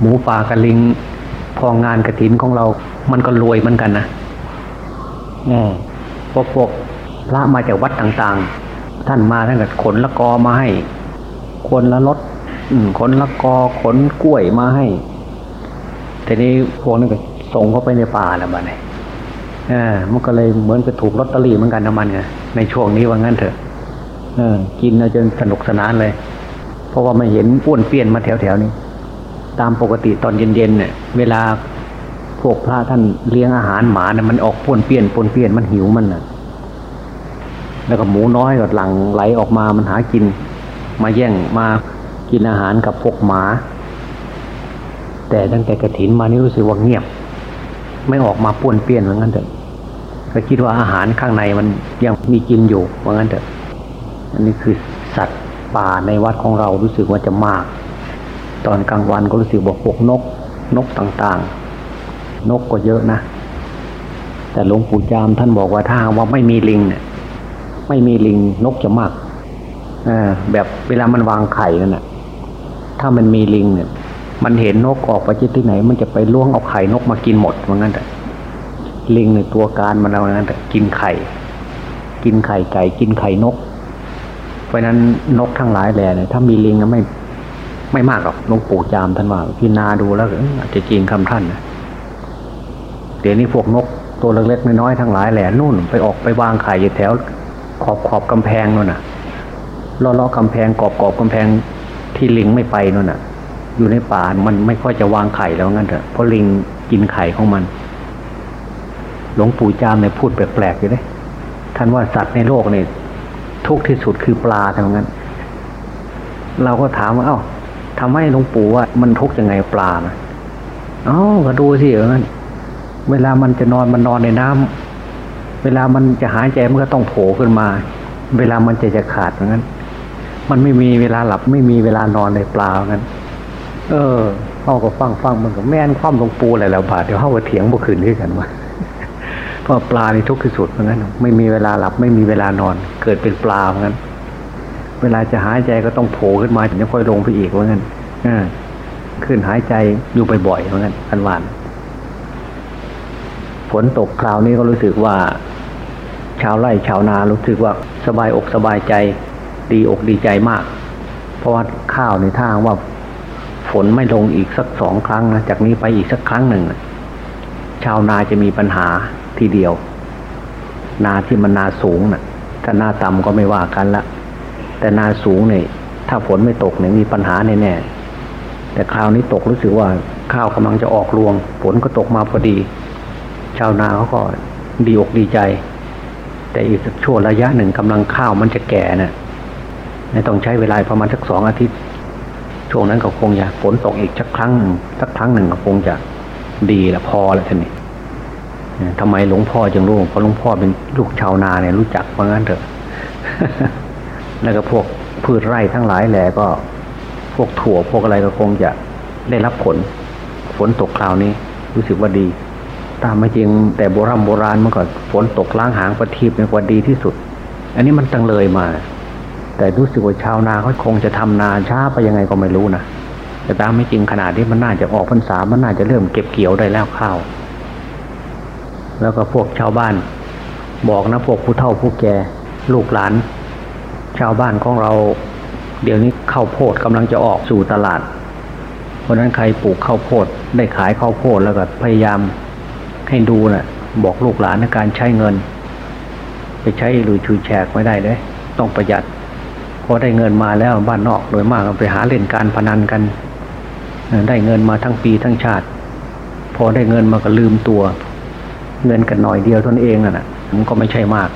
หมูป่ากระลิง พองานกระถินของเรา มันก็รวยเหมือนกันนะแน่พวกพวกพระมาจากวัดต่างๆ ท่านมาท่านก็ขนละกอมาให้ คนละรถขนละกอขนกล้วยมาให้ทีนี้พวกนั้นก็ส่งเข้าไปในป่าแล้วบ้านี่เออมันก็เลยเหมือนกับถูกลอตเตอรี่เหมือนกันนะมันไงในช่วงนี้ว่างั้นเถอะเออ กินจนสนุกสนานเลย เพราะว่าไม่เห็นป้วนเปี้ยนมาแถวๆนี้ ตามปกติตอนเย็นๆเนี่ยเวลาพวกพระท่านเลี้ยงอาหารหมาเนี่ยมันออกป้วนเปี้ยนป้วนเปี้ยนมันหิวมันน่ะ แล้วก็หมูน้อยก็หลังไหลออกมามันหากิน มาแย่งมากินอาหารกับพวกหมา แต่ตั้งแต่กระถินมานี่รู้สึกว่าเงียบ ไม่ออกมาป้วนเปี้ยนเหมือนกันเถอะก็คิดว่าอาหารข้างในมันยังมีกินอยู่ว่างั้นเถอะ อันนี้คือสัตว์ป่าในวัดของเรารู้สึกว่าจะมาก ตอนกลางวันก็รู้สึกว่าพวกนก นกต่างๆ นกก็เยอะนะ แต่หลวงปู่จามท่านบอกว่าถ้าว่าไม่มีลิงเนี่ยไม่มีลิงนกจะมากแบบเวลามันวางไข่นั่นน่ะถ้ามันมีลิงเนี่ย มันเห็นนกออกไปที่ไหน มันจะไปล่วงเอาไข่นกมากินหมดว่างั้นแต่ลิงในตัวการมันเอางั้นแต่กินไข่ กินไข่ไก่กินไข่นก เพราะฉะนั้นนกทั้งหลายแหล่เนี่ยถ้ามีลิงก็ไม่ ไม่มากหรอกหลวงปู่จามท่านว่าพี่นาดูแล้วอาจจะจริงคำท่านนะเดี๋ยวนี้พวกนกตัวเล็กๆน้อยๆทั้งหลายแหล่นู่นไปออกไปวางไข่อยู่แถว ขอบขอบกำแพงนู่นน่ะล้อล้อกำแพงกรอบกอบกำแพงที่ลิงไม่ไปนู่นน่ะ อยู่ในป่ามันไม่ค่อยจะวางไข่แล้วงั้นเถอะเพราะลิงกินไข่ของมัน หลวงปู่จามเนี่ยพูดแปลกๆอยู่เลยท่านว่าสัตว์ในโลกเนี่ยทุกที่สุดคือปลาทั้งนั้น เราก็ถามว่าเอ้า ทำให้หลวงปู่ว่า มันทุกข์ยังไงปลานะเอ้าก็ดูสิเออเวลามันจะนอนมันนอนในน้ำเวลามันจะหายใจมันก็ต้องโผล่ขึ้นมา เวลามันจะจะขาดเหมือนกันมันไม่มีเวลาหลับไม่มีเวลานอนเลยปลาเหมือนกันเออเขาก็ฟังฟังมันก็แม่นความหลวงปู่อะไรแล้วบาดเดี๋ยวเขาก็เถียงบุคืนด้วยกันว่าเพราะปลาในทุกข์ที่สุดเหมือนกันไม่มีเวลาหลับไม่มีเวลานอน เกิดเป็นปลาเหมือนกัน เวลาจะหายใจก็ต้องโผล่ขึ้นมาถึงจะค่อยลงไปอีกเหมือนกันอขึ้นหายใจอยู่บ่อยๆเหมือนกันอันวานฝนตกคราวนี้ก็รู้สึกว่า ชาวไร่ชาวนารู้สึกว่าสบายอกสบายใจ ดีอกดีใจมาก เพราะว่าข้าวในท่าว่า ฝนไม่ลงอีกสักสองครั้งนะจากนี้ไปอีกสักครั้งหนึ่งชาวนาจะมีปัญหาทีเดียว นาที่มันนาสูงนะ่ะ ถ้านาต่ำก็ไม่ว่ากันละ แต่นาสูงเนี่ยถ้าฝนไม่ตกเนี่ยมีปัญหาแน่ๆแต่คราวนี้ตกรู้สึกว่าข้าวกำลังจะออกรวง ฝนก็ตกมาพอดี ชาวนาเขาก็ดีอกดีใจ แต่อีกสักช่วงระยะหนึ่งกำลังข้าวมันจะแก่นะ่ะต้องใช้เวลาประมาณสักสองอาทิตย์ ช่วงนั้นก็คงจะฝนตกอีกสักครั้งหนึ่งสักครั้งหนึ่งก็คงจะดีละพอแล้วท่านนี่ทำไมหลวงพ่อจึงรู้เพราะหลวงพ่อเป็นลูกชาวนาเนี่ยรู้จักว่างั้นเถอะ แล้วก็พวกพืชไร่ทั้งหลายแหละก็ พวกถั่วพวกอะไรก็คงจะได้รับผล ฝนตกคราวนี้รู้สึกว่าดี ตามไม่จริงแต่โบราณโบราณเมื่อก่อนฝนตกล้างหางประทีปเป็นกว่าดีที่สุด อันนี้มันตังเลยมา แต่รู้สึกว่าชาวนาเขาคงจะทำนาช้าไปยังไงก็ไม่รู้นะแต่ตามไม่จริงขนาดที่มันน่าจะออกพรรษามันน่าจะเริ่มเก็บเกี่ยวได้แล้วข้าว แล้วก็พวกชาวบ้าน บอกนะพวกผู้เฒ่าผู้แก่ลูกหลาน ชาวบ้านของเรา เดี๋ยวนี้ข้าวโพดกำลังจะออกสู่ตลาด เพราะนั้นใครปลูกข้าวโพดได้ขายข้าวโพดแล้วก็พยายามให้ดูนะ่ะ บอกลูกหลานในการใช้เงิน ไปใช้หรือชูแฉกไม่ได้เลยต้องประหยัดพอได้เงินมาแล้วบ้านนอกโดยมากไปหาเล่นการพนันกัน ได้เงินมาทั้งปีทั้งชาติ พอได้เงินมาก็ลืมตัว เงินกันหน่อยเดียวตนเองน่ะมันก็ไม่ใช่มาก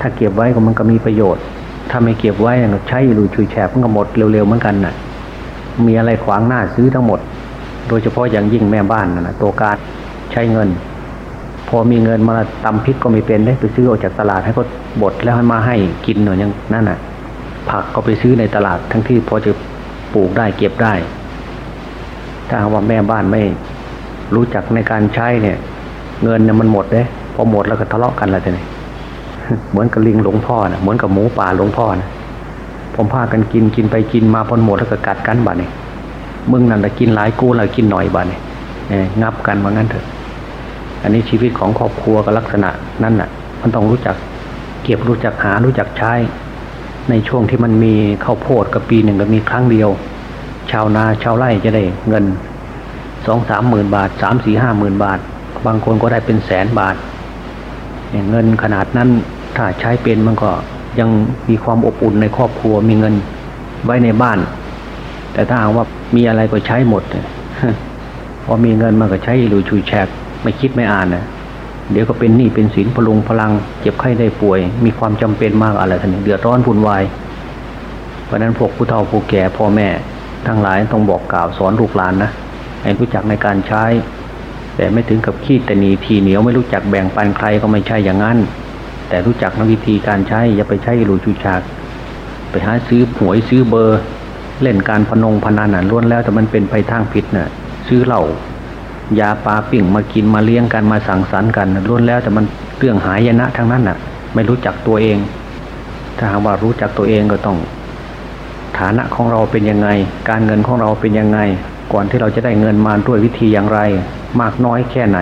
ถ้าเก็บไว้ก็มันก็มีประโยชน์ ถ้าไม่เก็บไว้ใช้รือชูแฉกมันก็หมดเร็วๆเหมือนกันน่ะ มีอะไรขวางหน้าซื้อทั้งหมด โดยเฉพาะอย่างยิ่งแม่บ้านน่ะตัวการใช้เงิน พอมีเงินมาตำพริกก็ไม่เป็นได้ไปซื้อออกจากตลาดให้ก็บดแล้วให้มาให้กินหน่อยยังนั่นน่ะ ผักก็ไปซื้อในตลาดทั้งที่พอจะปลูกได้เก็บได้ ถ้าว่าแม่บ้านไม่รู้จักในการใช้เนี่ย เงินเนี่ยมันหมดเลยพอหมดแล้วก็ทะเลาะกันแล้วทีนี้ เหมือนกับลิงหลวงพ่อนะเหมือนกับหมูป่าหลวงพ่อนะผมพากันกินกินไปกินมาพอหมดแล้วก็กัดกันบ้านี่มึงนั่นแหละกินหลายกูเรากินหน่อยบ้านี่งับกันว่างั้นเถอะ อันนี้ชีวิตของครอบครัวกับลักษณะนั่นน่ะ มันต้องรู้จักเก็บรู้จักหารู้จักใช้ ในช่วงที่มันมีข้าวโพดกับปีหนึ่งก็มีครั้งเดียว ชาวนาชาวไร่จะได้เงินสองสามหมื่นบาทสามสี่ห้าหมื่นบาท บางคนก็ได้เป็นแสนบาท เงินขนาดนั้น ถ้าใช้เป็นมันก็ยังมีความอบอุ่นในครอบครัวมีเงินไว้ในบ้าน แต่ถ้าหากว่ามีอะไรก็ใช้หมดพอมีเงินมันก็ใช้หรือชุยแฉกไม่คิดไม่อ่านนะเดี๋ยวก็เป็นหนี้เป็นสินพลุงพลัง เจ็บไข้ได้ป่วย มีความจำเป็นมากอะไรท่านี้เดือดร้อนวุ่นวายเพราะนั้นพวกผู้เฒ่าผู้แก่พ่อแม่ ทั้งหลายต้องบอกกล่าวสอนลูกหลานนะให้รู้จักในการใช้ แต่ไม่ถึงกับขี้แต่นีทีเหนียวไม่รู้จักแบ่งปันใครก็ไม่ใช่อย่างนั้น แต่รู้จักนวิธีการใช้ อย่าไปใช้หลูชูชาก ไปหาซื้อหวยซื้อเบอร์ เล่นการพนงพนันน่ะล้วนแล้วแต่มันเป็นไปทางผิดน่ะซื้อเหล้ายาปลาปิ่งมากินมาเลี้ยงกันมาสั่งสรรค์กันล้วนแล้วแต่มันเรื่องหายนะทั้งนั้นน่ะ ไม่รู้จักตัวเอง ถ้าหากว่ารู้จักตัวเองก็ต้อง ฐานะของเราเป็นยังไง การเงินของเราเป็นยังไง ก่อนที่เราจะได้เงินมาด้วยวิธีอย่างไร มากน้อยแค่ไหน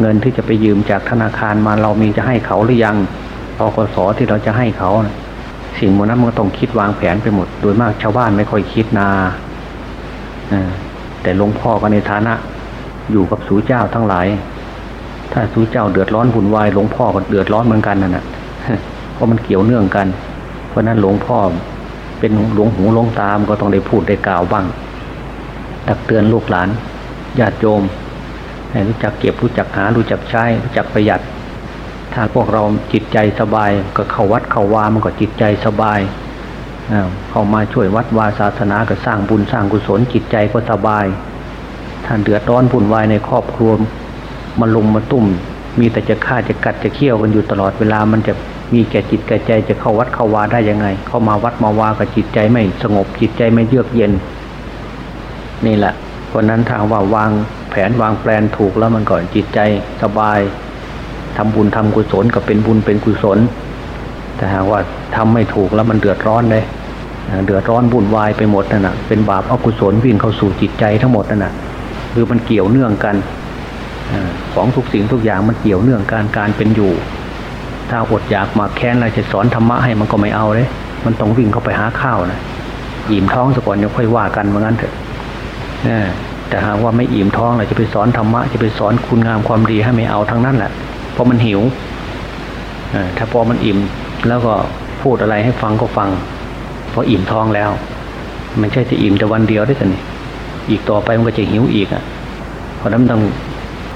เงินที่จะไปยืมจากธนาคารมาเรามีจะให้เขาหรือยังพกสที่เราจะให้เขา สิ่งมนั้นมันต้องคิดวางแผนไปหมด โดยมากชาวบ้านไม่ค่อยคิดนาแต่หลวงพ่อก็ในฐานะ อยู่กับสูเจ้าทั้งหลาย ถ้าสูเจ้าเดือดร้อนหุ่นวายหลวงพ่อก็เดือดร้อนเหมือนกันนั่นแหะเพราะมันเกี่ยวเนื่องกัน เพราะนั้นหลวงพ่อเป็นหลวงหูหลวงตามก็ต้องได้พูดได้กล่าวบ้าง ตักเตือนลูกหลานญาติโยม รู้จักเก็บรู้จักหารู้จักใช้รู้จักประหยัด ถ้าพวกเราจิตใจสบายก็เข้าวัดเข้าวามันก็จิตใจสบายเข้ามาช่วยวัดวาศาสนาก็สร้างบุญสร้างกุศลจิตใจก็สบาย ท่านเดือดร้อนวุ่นวายในครอบครัวมาลุมมาตุ่ม มีแต่จะฆ่าจะกัดจะเคี่ยวกันอยู่ตลอดเวลามันจะมีแก่จิตแก่ใจจะเข้าวัดเข้าวาได้ยังไง เข้ามาวัดมาวากับจิตใจไม่สงบจิตใจไม่เยือกเย็น นี่แหละเพราะนั้นทางว่าวาง แผนวางแปลนถูกแล้วมันก่อนจิตใจสบายทำบุญทำกุศลก็เป็นบุญเป็นกุศล แต่หากว่าทำไม่ถูกแล้วมันเดือดร้อนเลยเดือดร้อนวุ่นวายไปหมดนั่นนะเป็นบาปอกุศลวิ่งเข้าสู่จิตใจทั้งหมดนั่นนะคือมันเกี่ยวเนื่องกันของทุกสิ่งทุกอย่างมันเกี่ยวเนื่องการการเป็นอยู่ ถ้าอดอยากมาแค้นเรจะสอนธรรมะให้มันก็ไม่เอาเลยมันต้องวิ่งเข้าไปหาข้าวนะอิ่มท้องซะก่อนยังค่อยว่ากันเหมือนกันเถอะ แต่หากว่าไม่อิ่มท้องเราจะไปสอนธรรมะจะไปสอนคุณงามความดีให้ไม่เอาทั้งนั้นแหละเพราะมันหิวถ้าพอมันอิ่มแล้วก็พูดอะไรให้ฟังก็ฟังพออิ่มท้องแล้ว มันใช่จะอิ่มแต่วันเดียวได้สินี่อีกต่อไปมันก็จะหิวอีกอะเพราะนั้นต้อง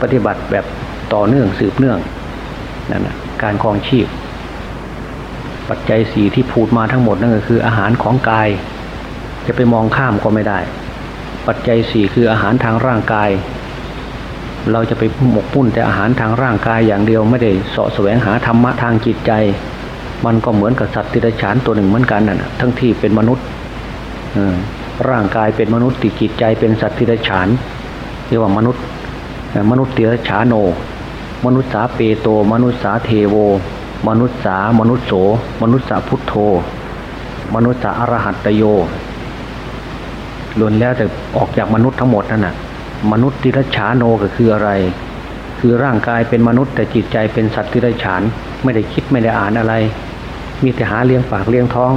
ปฏิบัติแบบต่อเนื่องสืบเนื่องนั่นนะการคลองชีพ ปัจจัยสีที่พูดมาทั้งหมดนั่นก็คืออาหารของกาย จะไปมองข้ามก็ไม่ได้ ปัจจัยสี่คืออาหารทางร่างกาย เราจะไปหมกมุ่นแต่อาหารทางร่างกายอย่างเดียวไม่ได้เสาะแสวงหาธรรมะทางจิตใจ มันก็เหมือนกับสัตว์ติรฉานตัวหนึ่งเหมือนกันน่ะทั้งที่เป็นมนุษย์ร่างกายเป็นมนุษย์ติจิตใจเป็นสัตว์ทิรฉานเรียกว่ามนุษย์มนุษย์ติรฉานโน มนุษย์สาเปโต มนุษย์สาเทโว มนุษย์สามนุษย์โส มนุษย์สาพุทโธ มนุษย์สาอรหัตโย ล้วนแล้วแต่ออกจากมนุษย์ทั้งหมดนั่นน่ะ มนุษย์ติรฉาโนก็คืออะไร คือร่างกายเป็นมนุษย์ แต่จิตใจเป็นสัตว์ติรฉาน ไม่ได้คิดไม่ได้อ่านอะไร มีแต่หาเลี้ยงปากเลี้ยงท้อง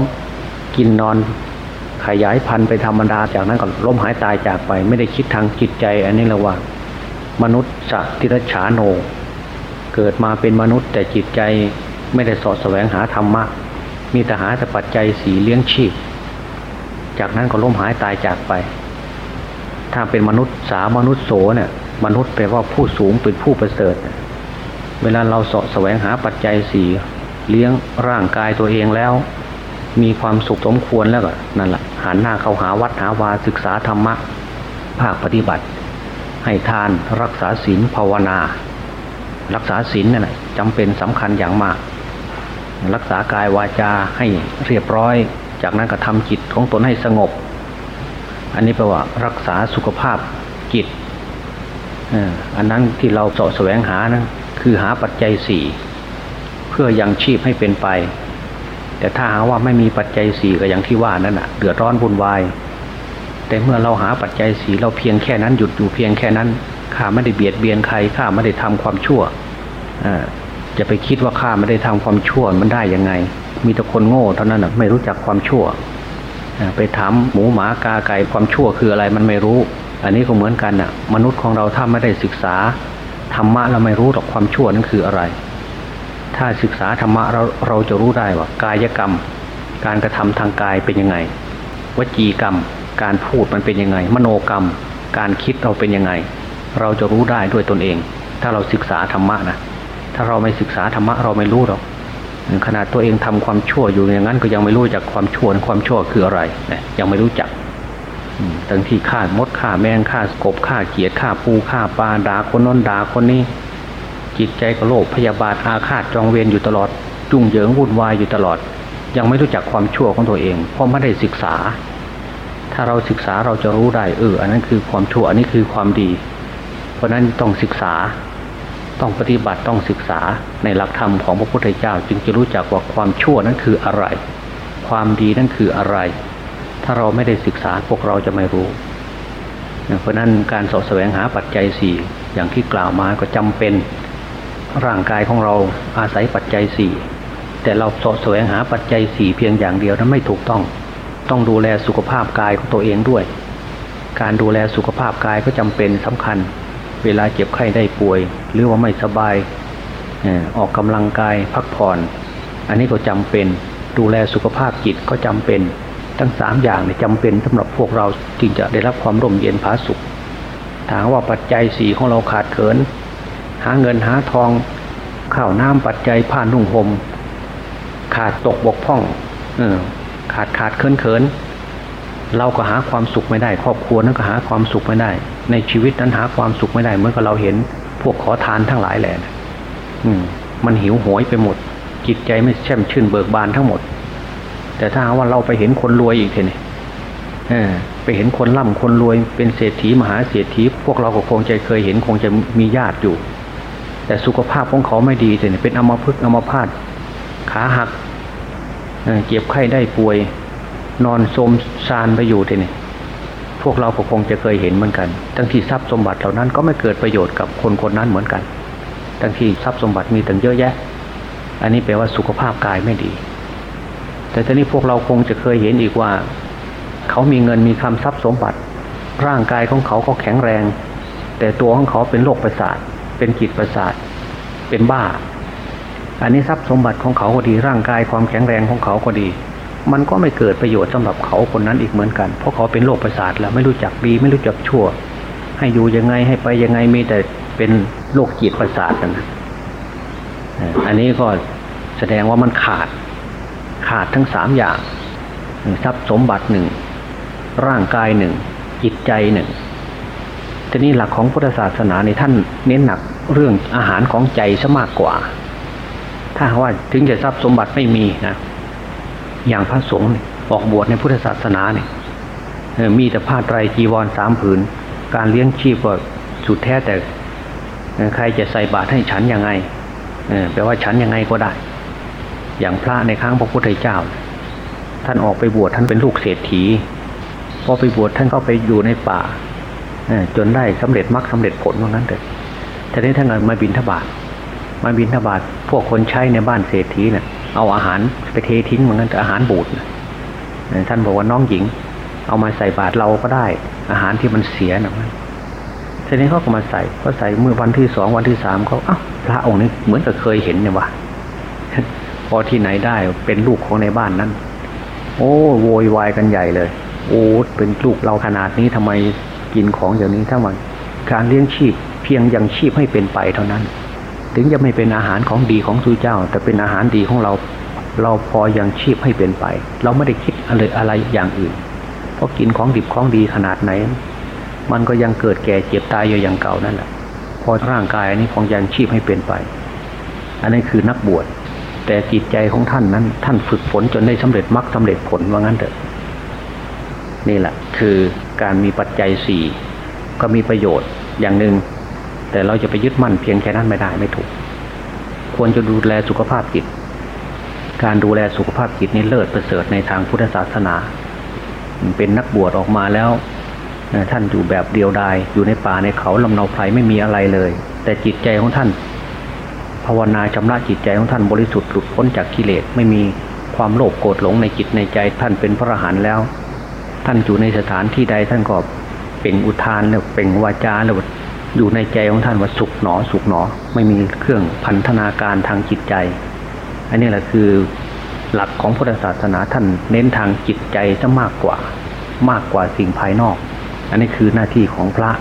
กินนอนขยายพันธุ์ไปธรรมดาจากนั้นก็ล้มหายตายจากไป ไม่ได้คิดทางจิตใจ อันนี้ละว่า มนุษย์สัตว์ทิรฉาโน เกิดมาเป็นมนุษย์ แต่จิตใจไม่ได้สอดแสวงหาธรรมะมีแต่หาแต่ปัจจัยสีเลี้ยงชีพ จากนั้นก็ล้มหายตายจากไป ถ้าเป็นมนุษย์สามนุษย์โสเนี่ยมนุษย์แปลว่าผู้สูงเป็นผู้ประเสริฐ เวลาเราสอดแสวงหาปัจจัยสี่เลี้ยงร่างกายตัวเองแล้ว มีความสุขสมควรแล้วก็นั่นแหละหันหน้าเข้าหาวัดหาวาศึกษาธรรมะภาคปฏิบัติ ให้ทานรักษาศีลภาวนา รักษาศีลนั่นแหละจำเป็นสำคัญอย่างมาก รักษากายวาจาให้เรียบร้อย จากนั้นก็ทำจิตของตนให้สงบ อันนี้แปลว่ารักษาสุขภาพจิตอันนั้นที่เราเสาะแสวงหานะคือหาปัจจัยสี่เพื่อยังชีพให้เป็นไป แต่ถ้าหาว่าไม่มีปัจจัยสี่ก็อย่างที่ว่านั่นแหะเดือดร้อนวุ่นวายแต่เมื่อเราหาปัจจัยสีเราเพียงแค่นั้นหยุดอยู่เพียงแค่นั้นข้าไม่ได้เบียดเบียนใครข้าไม่ได้ทำความชั่วจะไปคิดว่าข้าไม่ได้ทำความชั่วมันได้ยังไง มีแต่คนโง่เท่านั้นไม่รู้จักความชั่ว ไปถามหมูหมากาไก่ความชั่วคืออะไรมันไม่รู้ อันนี้ก็เหมือนกันน่ะ มนุษย์ของเราถ้าไม่ได้ศึกษาธรรมะเราไม่รู้หรอกความชั่วนั้นคืออะไร ถ้าศึกษาธรรมะเราเราจะรู้ได้ว่ากายกรรม การกระทำทางกายเป็นยังไง วจีกรรม การพูดมันเป็นยังไง มโนกรรม การคิดเราเป็นยังไง เราจะรู้ได้ด้วยตนเอง ถ้าเราศึกษาธรรมะนะถ้าเราไม่ศึกษาธรรมะเราไม่รู้หรอก ขนาดตัวเองทำความชั่วอยู่อย่างนั้นก็ยังไม่รู้จักความชั่วความชั่วคืออะไรนะยังไม่รู้จักตั้งที่ฆ่ามดฆ่าแมงฆ่ากบฆ่าเกียดฆ่าปูฆ่าปลาด่าคนน้นด่าคนนี้ จิตใจก็โลภพยาบาทอาฆาตจองเวรอยู่ตลอด จุ่งเหยิงวุ่นวายอยู่ตลอด ยังไม่รู้จักความชั่วของตัวเอง เพราะไม่ได้ศึกษา ถ้าเราศึกษาเราจะรู้ได้เอออันนั้นคือความชั่วอันนี้คือความดี เพราะนั้นต้องศึกษา ต้องปฏิบัติต้องศึกษาในหลักธรรมของพระพุทธเจ้า จึงจะรู้จักว่าความชั่วนั้นคืออะไร ความดีนั้นคืออะไร ถ้าเราไม่ได้ศึกษาพวกเราจะไม่รู้ เพราะนั้นการสอบแสวงหาปัจจัยสี่อย่างที่กล่าวมาก็จำเป็นร่างกายของเราอาศัยปัจจัยสี่แต่เราสอบแสวงหาปัจจัยสี่เพียงอย่างเดียวนั้นไม่ถูกต้อง ต้องดูแลสุขภาพกายของตัวเองด้วย การดูแลสุขภาพกายก็จำเป็นสำคัญ เวลาเจ็บไข้ได้ป่วย หรือว่าไม่สบายออกกำลังกายพักผ่อน อันนี้ก็จำเป็นดูแลสุขภาพจิตก็จำเป็น ทั้งสามอย่างเนี่ยจำเป็นสำหรับพวกเราจึงจะได้รับความร่มเย็นผาสุขถามว่าปัจจัยสี่ของเราขาดเขิน หาเงินหาทองข้าวน้ำปัจจัยผ่านุ่งหม่มขาดตกบกพร่องออขาดขาดเขินเขิน เราก็หาความสุขไม่ได้ ครอบครัวนั้นก็หาความสุขไม่ได้ ในชีวิตนั้นหาความสุขไม่ได้เมื่อเราเห็นพวกขอทานทั้งหลายแหละอืม มันหิวโหยไปหมด จิตใจไม่แช่มชื่นเบิกบานทั้งหมด แต่ถ้าว่าเราไปเห็นคนรวยอีกทีนี่ไปเห็นคนร่ำคนรวยเป็นเศรษฐีมหาเศรษฐีพวกเราก็คงจะเคยเห็นคงจะมีญาติอยู่ แต่สุขภาพของเขาไม่ดีเลยเป็นอมพึกอมพาตขาหักเจ็บไข้ได้ป่วย นอนสมซานไปอยู่ทีนี่ พวกเราก็คงจะเคยเห็นเหมือนกัน ทั้งที่ทรัพย์สมบัติเหล่านั้นก็ไม่เกิดประโยชน์กับคนคนนั้นเหมือนกัน ทั้งที่ทรัพย์สมบัติมีตั้งเยอะแยะ อันนี้แปลว่าสุขภาพกายไม่ดี แต่ทีนี้พวกเราคงจะเคยเห็นอีกว่า เขามีเงินมีคำทรัพย์สมบัติ ร่างกายของเขาก็แข็งแรง แต่ตัวของเขาเป็นโรคประสาท เป็นจิตประสาท เป็นบ้า อันนี้ทรัพย์สมบัติของเขาก็ดี ร่างกายความแข็งแรงของเขาก็ดี มันก็ไม่เกิดประโยชน์สำหรับเขาคนนั้นอีกเหมือนกัน เพราะเขาเป็นโรคประสาทแล้วไม่รู้จักดีไม่รู้จักชั่ว ให้อยู่ยังไงให้ไปยังไงมีแต่เป็นโรคจิตประสาทนะอันนี้ก็แสดงว่ามันขาดขาดทั้งสามอย่างทรัพย์สมบัติหนึ่งร่างกายหนึ่งจิตใจหนึ่งทีนี้หลักของพุทธศาสนาในท่านเน้นหนักเรื่องอาหารของใจซะมากกว่า ถ้าว่าถึงจะทรัพย์สมบัติไม่มีนะ อย่างพระสงฆ์ออกบวชในพุทธศาสนาเนี่ยมีแต่ผ้าไตรจีวรสามผืน การเลี้ยงชีพก็สุดแท้แต่ใครจะใส่บาตรให้ฉันยังไงแปลว่าฉันยังไงก็ได้ อย่างพระในครั้งพระพุทธเจ้า ท่านออกไปบวชท่านเป็นลูกเศรษฐีพอไปบวชท่านก็ไปอยู่ในป่าจนได้สำเร็จมรรคสาเร็จผลว่างั้นเถอะทีนี้ท่านมาบินทบาทมาบินทบาทพวกคนใช้ในบ้านเศรษฐีเนะ่ย เอาอาหารไปเททิ้งเหมือนกันอาหารบูดท่านบอกว่าน้องหญิง เอามาใส่บาตรเราก็ได้ อาหารที่มันเสียนะทีนี้เขาก็มาใส่ก็ใส่เมื่อวันที่สองวันที่สามเขาอ้าพระองค์นี้เหมือนกับเคยเห็นเนี่ยวะพอที่ไหนได้เป็นลูกของในบ้านนั้น โอ้โวยวายกันใหญ่เลย โอ้เป็นลูกเราขนาดนี้ทำไมกินของอย่างนี้ถ้ามันการเลี้ยงชีพเพียงยังชีพให้เป็นไปเท่านั้น ถึงจะไม่เป็นอาหารของดีของสุเจ้า แต่เป็นอาหารดีของเรา เราพอยังชีพให้เป็นไป เราไม่ได้คิดอะไรอะไรอย่างอื่น เพราะกินของดิบของดีขนาดไหน มันก็ยังเกิดแก่เจ็บตายอยู่อย่างเก่านั่นแหละพอร่างกายอันนี้ของยังชีพให้เป็นไป อันนี้คือนักบวชแต่จิตใจของท่านนั้น ท่านฝึกฝนจนได้สำเร็จมรรคสาเร็จผลว่างั้นเถอะนี่แหละคือการมีปัจจัยสี่ก็มีประโยชน์อย่างหนึ่ง แต่เราจะไปยึดมั่นเพียงแค่นั้นไม่ได้ไม่ถูก ควรจะดูแลสุขภาพจิต การดูแลสุขภาพจิตนี่เลิศประเสริฐในทางพุทธศาสนา เป็นนักบวชออกมาแล้วท่านอยู่แบบเดียวดายอยู่ในป่าในเขาลำเนาไพรไม่มีอะไรเลย แต่จิตใจของท่าน ภาวนาชำระจิตใจของท่านบริสุทธิ์หลุดพ้นจากกิเลสไม่มีความโลภโกรธหลงในจิตในใจท่านเป็นพระอรหันต์แล้ว ท่านอยู่ในสถานที่ใดท่านก็เป่งอุทานแล้วเป่งวาจาแล้ว อยู่ในใจของท่านว่าสุขหนอ สุขหนอ ไม่มีเครื่องพันธนาการทางจิตใจ อันนี้แหละคือหลักของพุทธศาสนาท่านเน้นทางจิตใจซะมากกว่ามากกว่าสิ่งภายนอก อันนี้คือหน้าที่ของพระ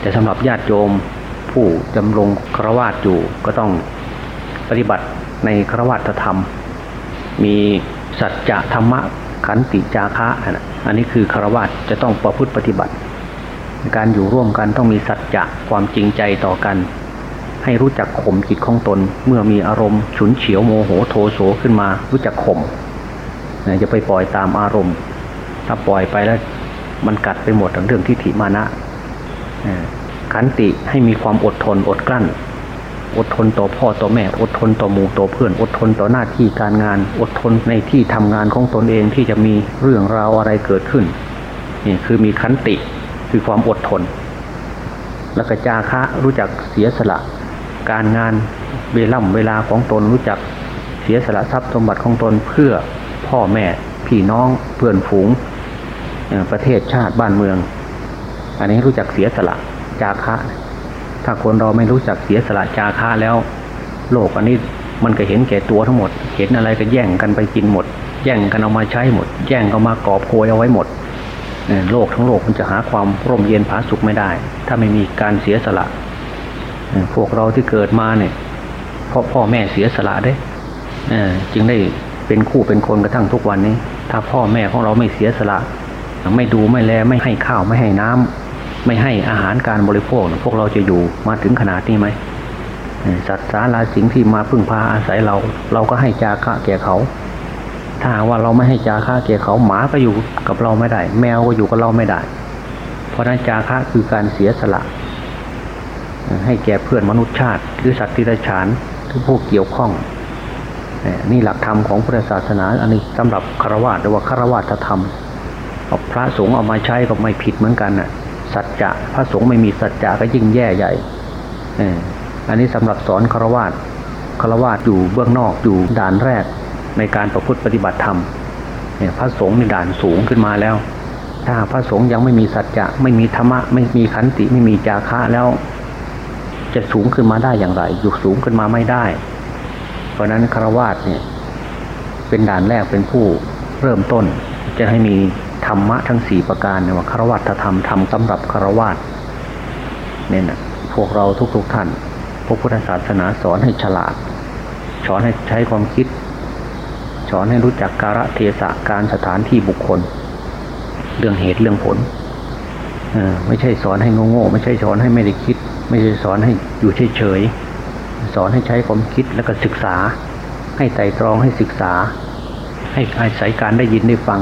แต่สำหรับญาติโยมผู้จำลงครวาตอยู่ก็ต้องปฏิบัติในครวาตธรรม มีสัจจะธรรมะขันติจาคะ อันนี้คือครวาตจะต้องประพฤติปฏิบัติ การอยู่ร่วมกันต้องมีสัจจะความจริงใจต่อกัน ให้รู้จักข่มจิตของตน เมื่อมีอารมณ์ฉุนเฉียวโมโหโทโสขึ้นมา รู้จักข่มจะไปปล่อยตามอารมณ์ ถ้าปล่อยไปแล้วมันกัดไปหมดทั้งเรื่องทิฏฐิมานะขันติให้มีความอดทนอดกลั้น อดทนต่อพ่อต่อแม่ อดทนต่อหมู่ต่อเพื่อน อดทนต่อหน้าที่การงาน อดทนในที่ทำงานของตนเองที่จะมีเรื่องราวอะไรเกิดขึ้นนี่คือมีขันติ คือความอดทน แล้วก็จาคะรู้จักเสียสละ การงานเวล่ำเวลาของตนรู้จักเสียสละทรัพย์สมบัติของตนเพื่อพ่อแม่พี่น้องเพื่อนฝูงประเทศชาติบ้านเมือง อันนี้รู้จักเสียสละจาคะ ถ้าคนเราไม่รู้จักเสียสละจาคะแล้ว โลกอันนี้มันก็เห็นแก่ตัวทั้งหมด เห็นอะไรก็แย่งกันไปกินหมด แย่งกันเอามาใช้หมด แย่งเอามากอบโกยเอาไว้หมด โลกทั้งโลกมันจะหาความร่มเย็นผาสุขไม่ได้ ถ้าไม่มีการเสียสละพวกเราที่เกิดมาเนี่ยเพราะพ่อแม่เสียสละได้จึงได้เป็นคู่เป็นคนกระทั่งทุกวันนี้ ถ้าพ่อแม่ของเราไม่เสียสละ ไม่ดูไม่แลไม่ให้ข้าวไม่ให้น้ำไม่ให้อาหารการบริโภค พวกเราจะอยู่มาถึงขนาดนี้ไหมสัตว์สาราสิ่งที่มาพึ่งพาอาศัยเรา เราก็ให้จาคะแก่เขา ถ้าว่าเราไม่ให้จาคะแก่เขาหมาก็อยู่กับเราไม่ได้ แมวก็อยู่กับเราไม่ได้ เพราะนั้นจาคะคือการเสียสละ ให้แก่เพื่อนมนุษยชาติ หรือสัตว์ที่ไรฉานทุกผู้เกี่ยวข้องนี่หลักธรรมของพุทธศาสนาอันนี้สำหรับคารวะหรือว่าคารวะธรรมพระสงฆ์เอามาใช้ก็ไม่ผิดเหมือนกันน่ะสัจจะพระสงฆ์ไม่มีสัจจะก็ยิ่งแย่ใหญ่อันนี้สำหรับสอนคารวะคารวะอยู่เบื้องนอกอยู่ด่านแรก ในการประพฤติปฏิบัติธรรมเนี่ยพระสงฆ์ในด่านสูงขึ้นมาแล้ว ถ้าพระสงฆ์ยังไม่มีสัจจะไม่มีธรรมะไม่มีขันติไม่มีจาคะแล้ว จะสูงขึ้นมาได้อย่างไรอยู่สูงขึ้นมาไม่ได้ เพราะนั้นคารวาสเนี่ยเป็นด่านแรกเป็นผู้เริ่มต้น จะให้มีธรรมะทั้งสี่ประการว่าคารวะธรรมทำสำหรับคารวาสเนี่ยนะพวกเราทุกๆทท่านพระพุทธศาสนาสอนให้ฉลาด สอนให้ใช้ความคิด สอนให้รู้จักการะเทศะการสถานที่บุคคล เรื่องเหตุเรื่องผลไม่ใช่สอนให้โง่ๆไม่ใช่สอนให้ไม่ได้คิด ไม่ใช่สอนให้อยู่เฉยๆสอนให้ใช้ความคิดแล้วก็ศึกษา ให้ไต่ตรองให้ศึกษา ให้อาศัยการได้ยินได้ฟัง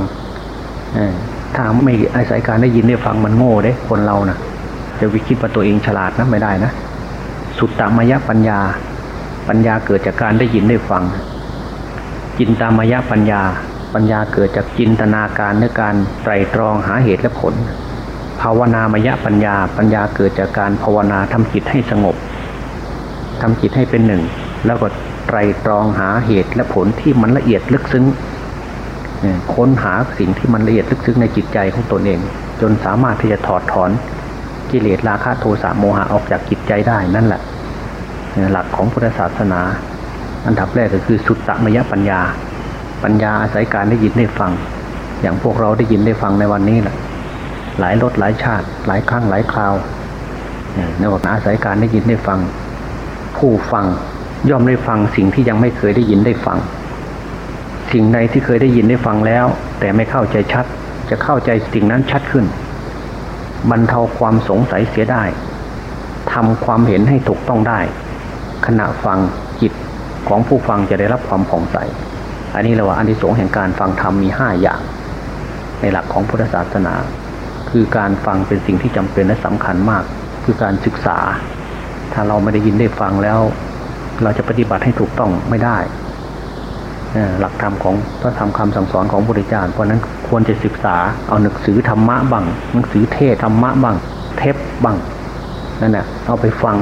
ถ้าไม่อาศัยการได้ยินได้ฟังมันโง่เด้คนเรานะ่ะจะวิคิดว่าตัวเองฉลาดนะไม่ได้นะ สุตตามยปัญญา ปัญญาเกิดจากการได้ยินได้ฟัง จินตามยะปัญญา ปัญญาเกิดจากจินตนาการในการไตรตรองหาเหตุและผล ภาวนามยะปัญญา ปัญญาเกิดจากการภาวนาทำจิตให้สงบทำจิตให้เป็นหนึ่ง แล้วก็ไตรตรองหาเหตุและผลที่มันละเอียดลึกซึ้งค้นหาสิ่งที่มันละเอียดลึกซึ้งในจิตใจของตนเอง จนสามารถที่จะถอดถอนกิเลสราคะโทสะโมหะออกจากจิตใจได้นั่นแหละ หลักของพุทธศาสนา อันดับแรกก็คือสุตตมยปัญญา ปัญญาอาศัยการได้ยินได้ฟัง อย่างพวกเราได้ยินได้ฟังในวันนี้แหละหลายรสหลายชาติ หลายครั้งหลายคราวในวันอาศัยการได้ยินได้ฟัง ผู้ฟังย่อมได้ฟังสิ่งที่ยังไม่เคยได้ยินได้ฟัง สิ่งใดที่เคยได้ยินได้ฟังแล้ว แต่ไม่เข้าใจชัด จะเข้าใจสิ่งนั้นชัดขึ้นบรรเทาความสงสัยเสียได้ทำความเห็นให้ถูกต้องได้ ขณะฟัง ของผู้ฟังจะได้รับความผ่องใส อันนี้เราว่าอันที่สงแห่งการฟังธรรมมีห้าอย่าง ในหลักของพุทธศาสนา คือการฟังเป็นสิ่งที่จำเป็นและสำคัญมาก คือการศึกษา ถ้าเราไม่ได้ยินได้ฟังแล้ว เราจะปฏิบัติให้ถูกต้องไม่ได้หลักธรรมของพระธรรมคำสั่งสอนของพระพุทธเจ้าเพราะนั้นควรจะศึกษาเอาหนังสือธรรมะบ้างหนังสือเทศธรรมะบ้างเทปบ้างนั่นแหละเอาไปฟัง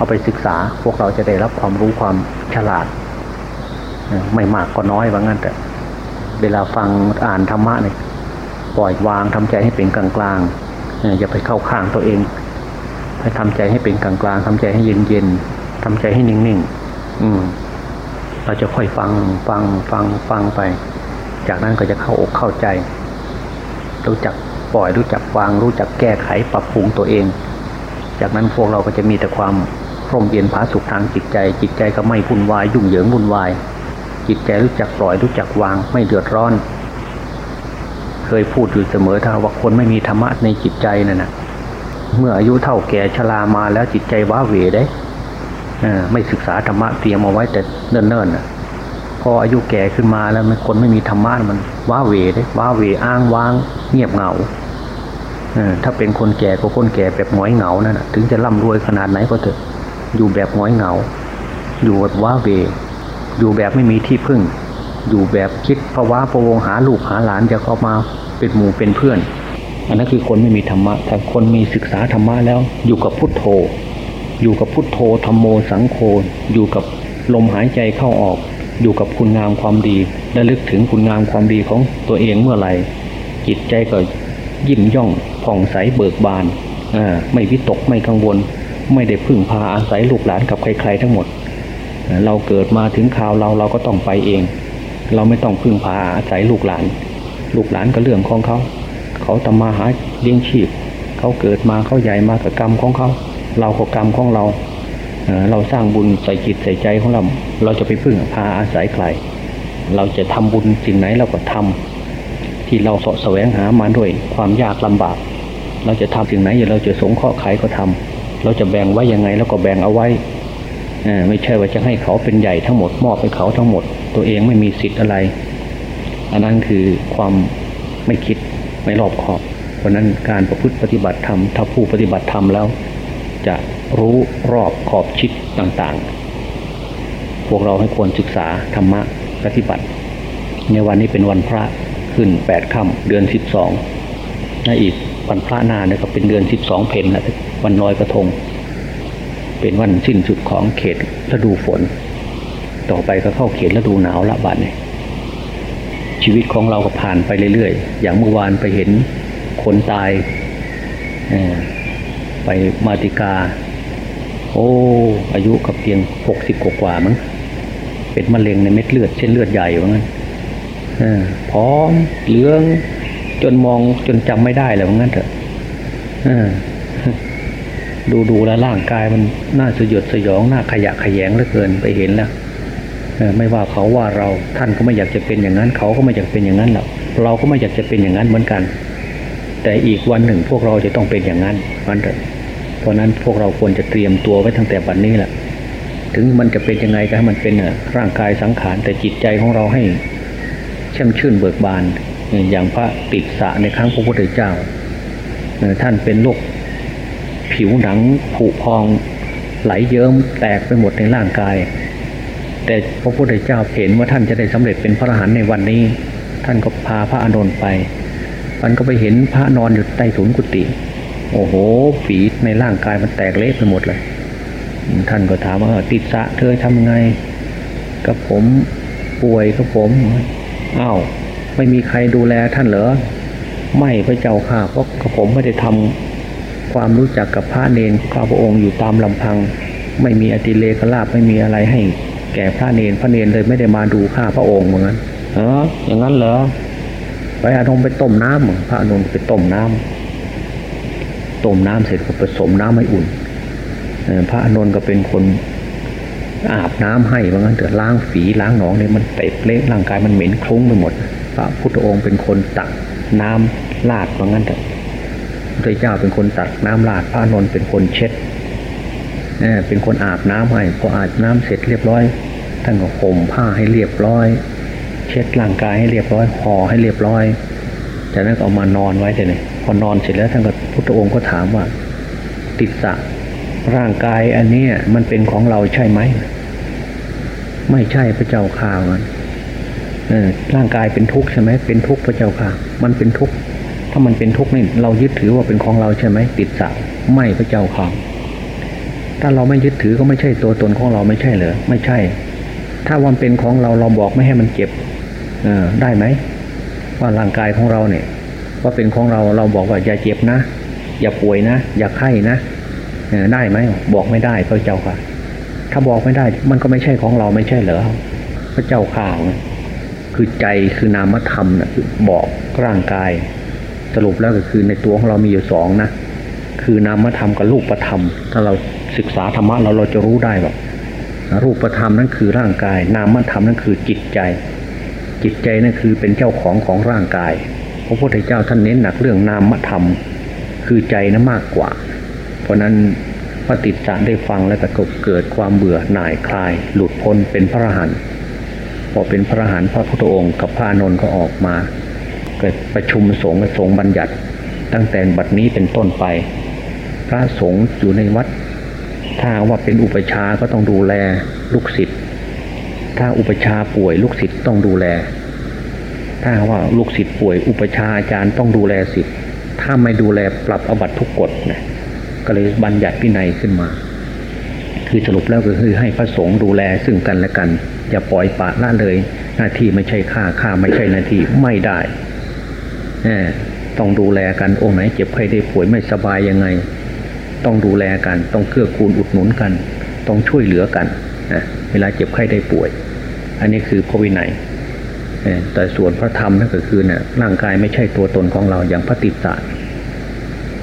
เอาไปศึกษา พวกเราจะได้รับความรู้ความฉลาด ไม่มากก็น้อยว่างั้นแต่เวลาฟังอ่านธรรมะเนี่ยปล่อยวางทำใจให้เป็นกลางกลางอย่าไปเข้าข้างตัวเองให้ทำใจให้เป็นกลางกลางทำใจให้เย็นเย็นทำใจให้นิ่งนิ่งอืมเราจะค่อยฟังฟังฟังฟังไป จากนั้นก็จะเข้าอกเข้าใจ รู้จักปล่อยรู้จักวาง รู้จักแก้ไขปรับปรุงตัวเอง จากนั้นพวกเราก็จะมีแต่ความ ร่มเย็นผาสุขทางจิตใจ จิตใจก็ไม่วุ่นวาย ยุ่งเหยิงวุ่นวาย จิตใจรู้จักปล่อยรู้จักวางไม่เดือดร้อน เคยพูดอยู่เสมอถ้าว่าคนไม่มีธรรมะในจิตใจนั่นนะเมื่ออายุเท่าแก่ชรามาแล้วจิตใจว้าเหวได้ไม่ศึกษาธรรมะเตรียมเอาไว้แต่เนิ่นๆพออายุแก่ขึ้นมาแล้วมันคนไม่มีธรรมะมันว้าเหวได้ว้าเหวอ้างว้าง เงียบเหงาถ้าเป็นคนแก่ก็คนแก่แบบหงอยเหงานั่นถึงจะร่ำรวยขนาดไหนก็เถอะ อยู่แบบหงอยเหงา อยู่แบบว้าเว อยู่แบบไม่มีที่พึ่ง อยู่แบบคิดภาวะพะวงหาลูกหาหลานจะเข้ามาเป็นหมู่เป็นเพื่อน อันนั้นคือคนไม่มีธรรมะแต่คนมีศึกษาธรรมะแล้ว อยู่กับพุทโธ อยู่กับพุทโธธรรมโมสังโฆอยู่กับลมหายใจเข้าออก อยู่กับคุณงามความดีและลึกถึงคุณงามความดีของตัวเองเมื่อไหร่จิตใจก็ยิ้มย่องผ่องใสเบิกบานไม่วิตกไม่กังวล ไม่ได้พึ่งพาอาศัยลูกหลานกับใคร ๆ ทั้งหมด เราเกิดมาถึงข่าวเราเราก็ต้องไปเอง เราไม่ต้องพึ่งพาอาศัยลูกหลาน ลูกหลานก็เรื่องของเขา เขาทำมาหาเลี้ยงชีพ เขาเกิดมาเขาใหญ่มากับกรรมของเขา เราก็กรรมของเรา เราสร้างบุญใส่จิตใส่ใจของเรา เราจะไปพึ่งพาอาศัยใคร เราจะทำบุญสิ่งไหนเราก็ทำที่เราสะแสวงหามาด้วยความยากลำบาก เราจะทำสิ่งไหนอย่าเราจะสงเคราะห์ใครก็ทำ เราจะแบ่งไว้ยังไงแล้วก็แบ่งเอาไว้ไม่ใช่ว่าจะให้เขาเป็นใหญ่ทั้งหมดมอบให้เขาทั้งหมด ตัวเองไม่มีสิทธิ์อะไร อันนั้นคือความไม่คิดไม่รอบคอบ เพราะนั้นการประพฤติปฏิบัติธรรมถ้าผู้ปฏิบัติธรรมแล้ว จะรู้รอบขอบชิดต่างๆ พวกเราให้ควรศึกษาธรรมะปฏิบัติ ในวันนี้เป็นวันพระขึ้นแปดค่ำเดือนสิบสองและอีก วันพระหน้าเนี่ยก็เป็นเดือนสิบสองเพนแล้ววันลอยกระทง เป็นวันสิ้นสุดของเขตฤดูฝน ต่อไปก็เข้าเขตฤดูหนาวละบาดเนี่ยชีวิตของเราก็ผ่านไปเรื่อยๆ อย่างเมื่อวานไปเห็นคนตายไปมาติกา โอ้อายุกับเพียงหกสิบกว่ามั้งเป็นมะเร็งในเม็ดเลือดเส้นเลือดใหญ่ว่างั้นพร้อมเหลือง จนมองจนจำไม่ได้เลยว่างั้นเถอะดูดูแลร่างกายมันน่าสยดสยองน่าขยะขยงเหลือเกินไปเห็นแล้วไม่ว่าเขาว่าเราท่านก็ไม่อยากจะเป็นอย่างนั้น เขาก็ไม่อยากเป็นอย่างนั้นหรอกเราก็ไม่อยากจะเป็นอย่างนั้นเหมือนกัน แต่อีกวันหนึ่งพวกเราจะต้องเป็นอย่างนั้นมันเพราะนั้นพวกเราควรจะเตรียมตัวไว้ตั้งแต่วันนี้แหละถึงมันจะเป็นยังไงก็ให้มันเป็นร่างกายสังขารแต่จิตใจของเราให้ช่มชื่นเบิกบาน อย่างพระติสะในครั้งพระพุทธเจ้า ท่านเป็นโรคผิวหนังผุพองไหลเยิ้มแตกไปหมดในร่างกาย แต่พระพุทธเจ้าเห็นว่าท่านจะได้สำเร็จเป็นพระอรหันต์ในวันนี้ ท่านก็พาพระอานนท์ไปมันก็ไปเห็นพระนอนอยู่ใต้ถุนกุฏิโอ้โหฝีในร่างกายมันแตกเละไปหมดเลย ท่านก็ถามว่าติดสะเธอทำไง กับผมป่วยกับผมอ้าว ไม่มีใครดูแลท่านเหรอไม่พระเจ้าค่ะเพราะผมไม่ได้ทำความรู้จักกับพระเนนข้าพระองค์อยู่ตามลำพัง ไม่มีอติเลกลาบไม่มีอะไรให้ แก่พระเนนพระเนนเลยไม่ได้มาดูข้าพระองค์เหมือนกันเอออย่างนั้นเหรอไปอานงไปต้มน้ำพระอานไปต้มน้ำต้มน้ำเสร็จก็ผสมน้ำให้อุ่นพระอานนก็เป็นคนอาบน้ำให้ว่างั้นเถอะล้างฝีล้างหนองเนี่ยมันเตะเละร่างกายมันเหม็นคลุ้งไปหมด พระพุทธองค์เป็นคนตักน้ำลาดว่างั้นเถอะพระเจ้าเป็นคนตักน้ำลาดพระอนนท์เป็นคนเช็ดเป็นคนอาบน้ำให้พออาบน้ำเสร็จเรียบร้อยท่านก็ห่มผ้าให้เรียบร้อย เช็ดร่างกายให้เรียบร้อยห่อให้เรียบร้อยจากนั้นก็เอามานอนไว้เลยพอนอนเสร็จแล้วท่านก็พุทธองค์ก็ถามว่า ติดสะร่างกายอันนี้มันเป็นของเราใช่ไหม ไม่ใช่พระเจ้าข่าวมัน ร่างกายเป็นทุกข์ใช่ไหมเป็นทุกข์พระเจ้าค่ะ มันเป็นทุกข์ถ้ามันเป็นทุกข์นี่เรายึดถือว่าเป็นของเราใช่ไหมติดสาวไม่พระเจ้าค่ะถ้าเราไม่ยึดถือก็ไม่ใช่ตัวตนของเราไม่ใช่เหรอไม่ใช่ ถ้าวันเป็นของเราเราบอกไม่ให้มันเจ็บเออได้ไหมว่าร่างกายของเราเนี่ย ว่าเป็นของเราเราบอกว่าอย่าเจ็บนะ อย่าป่วยนะ อย่าไข้นะเออได้ไหมบอกไม่ได้พระเจ้าค่ะ ถ้าบอกไม่ได้ มันก็ไม่ใช่ของเราไม่ใช่เหรอพระเจ้าข่าวนะ คือใจคือนามธรรมนะคือบอกร่างกาย สรุปแล้วก็คือในตัวของเรามีอยู่สองนะคือนามธรรมกับรูปธรรม ถ้าเราศึกษาธรรมะเราเราจะรู้ได้ว่ารูปธรรมนั่นคือร่างกาย นามธรรมนั่นคือจิตใจ จิตใจนั่นคือเป็นเจ้าของของร่างกายพระพุทธเจ้าท่านเน้นหนักเรื่องนามธรรม คือใจนะมากกว่า เพราะนั้นพระติดสารได้ฟังแล้วก็เกิดความเบื่อหน่ายคลาย หลุดพ้นเป็นพระอรหันต์ พอเป็นพระหันพระพุทธองค์กับพระนนท์ก็ออกมา เกิดประชุมสงฆ์สงฆ์บัญญัติ ตั้งแต่บัดนี้เป็นต้นไป พระสงฆ์อยู่ในวัด ถ้าว่าเป็นอุปชาก็ต้องดูแลลูกศิษย์ถ้าอุปชาป่วยลูกศิษย์ต้องดูแล ถ้าว่าลูกศิษย์ป่วย อุปชาอาจารย์ต้องดูแลศิษย์ถ้าไม่ดูแลปรับอบัตทุกกฎนะก็เลยบัญญัติพินัยขึ้นมา คือสรุปแล้วก็คือให้พระสงฆ์ดูแลซึ่งกันและกัน อย่าปล่อยปะละเลย หน้าที่ไม่ใช่ข้าข้าไม่ใช่หน้าที่ไม่ได้แน่ต้องดูแลกันองค์ไหนเจ็บไข้ได้ป่วยไม่สบายยังไง ต้องดูแลกัน ต้องเกื้อกูลอุดหนุนกัน ต้องช่วยเหลือกันนะเวลาเจ็บไข้ได้ป่วย อันนี้คือพระวินัยแต่ส่วนพระธรรมนั่นก็คือเนี่ยร่างกายไม่ใช่ตัวตนของเราอย่างพระติสส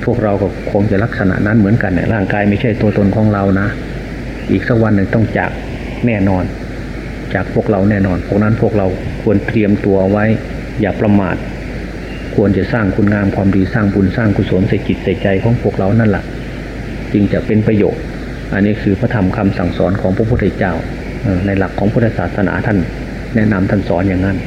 พวกเราก็คงจะลักษณะนั้นเหมือนกันเนี่ยร่างกายไม่ใช่ตัวตนของเรานะ อีกสักวันหนึ่งต้องจากแน่นอน จากพวกเราแน่นอน พวกนั้นพวกเราควรเตรียมตัวไว้ อย่าประมาท ควรจะสร้างคุณงามความดีสร้างบุญสร้างกุศลใส่จิตใส่ใจของพวกเรานั่นแหละจึงจะเป็นประโยชน์ อันนี้คือพระธรรมคำสั่งสอนของพระพุทธเจ้าในหลักของพุทธศาสนาท่าน แนะนำท่านสอนอย่างนั้น